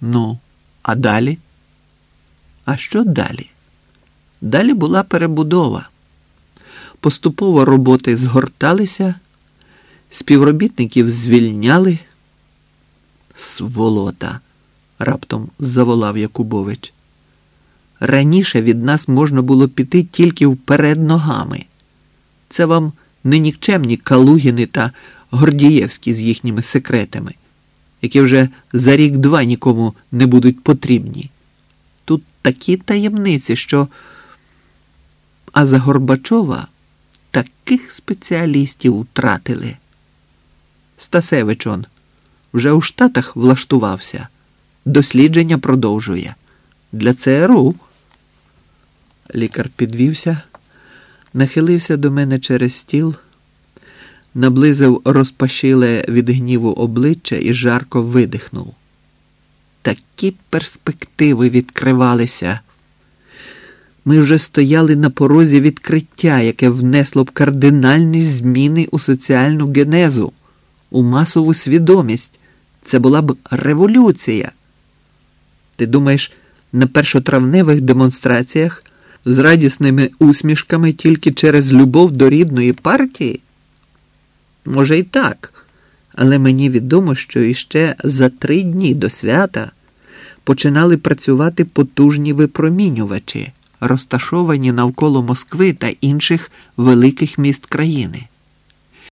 Ну, а далі? А що далі? Далі була перебудова. Поступово роботи згорталися, співробітників звільняли. Сволота, раптом заволав Якубович. Раніше від нас можна було піти тільки вперед ногами. Це вам не нікчемні Калугіни та Гордієвські з їхніми секретами, які вже за рік-два нікому не будуть потрібні. Тут такі таємниці, що. А за Горбачова таких спеціалістів втратили. Стасевич он вже у Штатах влаштувався, дослідження продовжує. Для ЦРУ. Лікар підвівся, нахилився до мене через стіл, наблизив розпашіле від гніву обличчя і жарко видихнув. Такі перспективи відкривалися. Ми вже стояли на порозі відкриття, яке внесло б кардинальні зміни у соціальну генезу, у масову свідомість. Це була б революція. Ти думаєш, на першотравневих демонстраціях з радісними усмішками тільки через любов до рідної партії? Може, і так, але мені відомо, що іще за три дні до свята починали працювати потужні випромінювачі, розташовані навколо Москви та інших великих міст країни.